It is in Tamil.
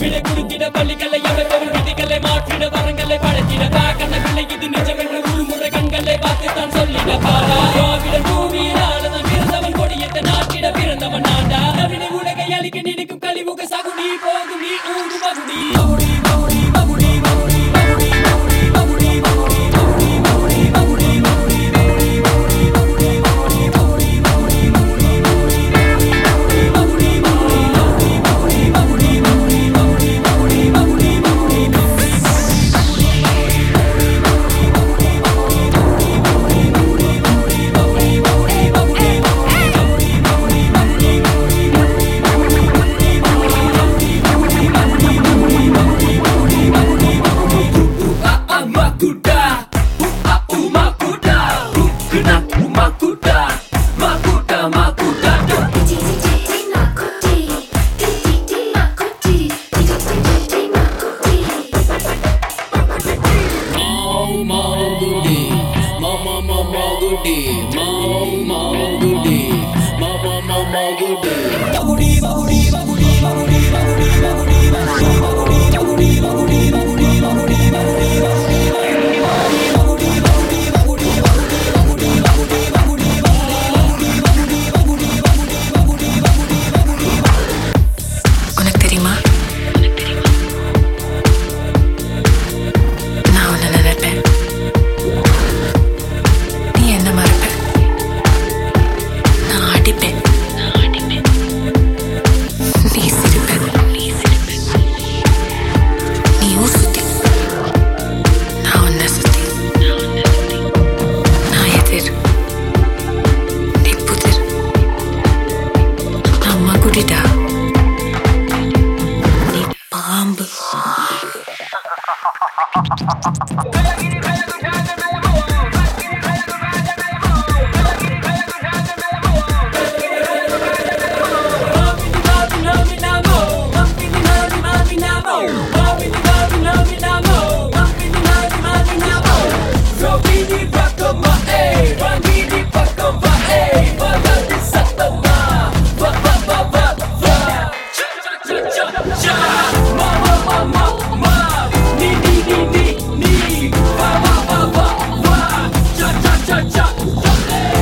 விடை பள்ளிகளை அமைப்பவர் விதிகளை மாற்றிட வரங்களை படைத்திட காக்கண்ண பிள்ளை இது நிஜம் ஒரு முறை கண்களை பார்த்து சொல்லிட பாரா பூமியில் ஆளுநர் பிறந்தவன் கொடியத்தை நாட்டிட பிறந்தவன் நாடா நவீன உலகை அழிக்க நினைக்கும் கழிவுக మాగుడి మామ మాగుడి మామ మాగుడి మామ మాగుడి మగుడి మగుడి మగుడి మగుడి మగుడి మగుడి మగుడి. Yeah.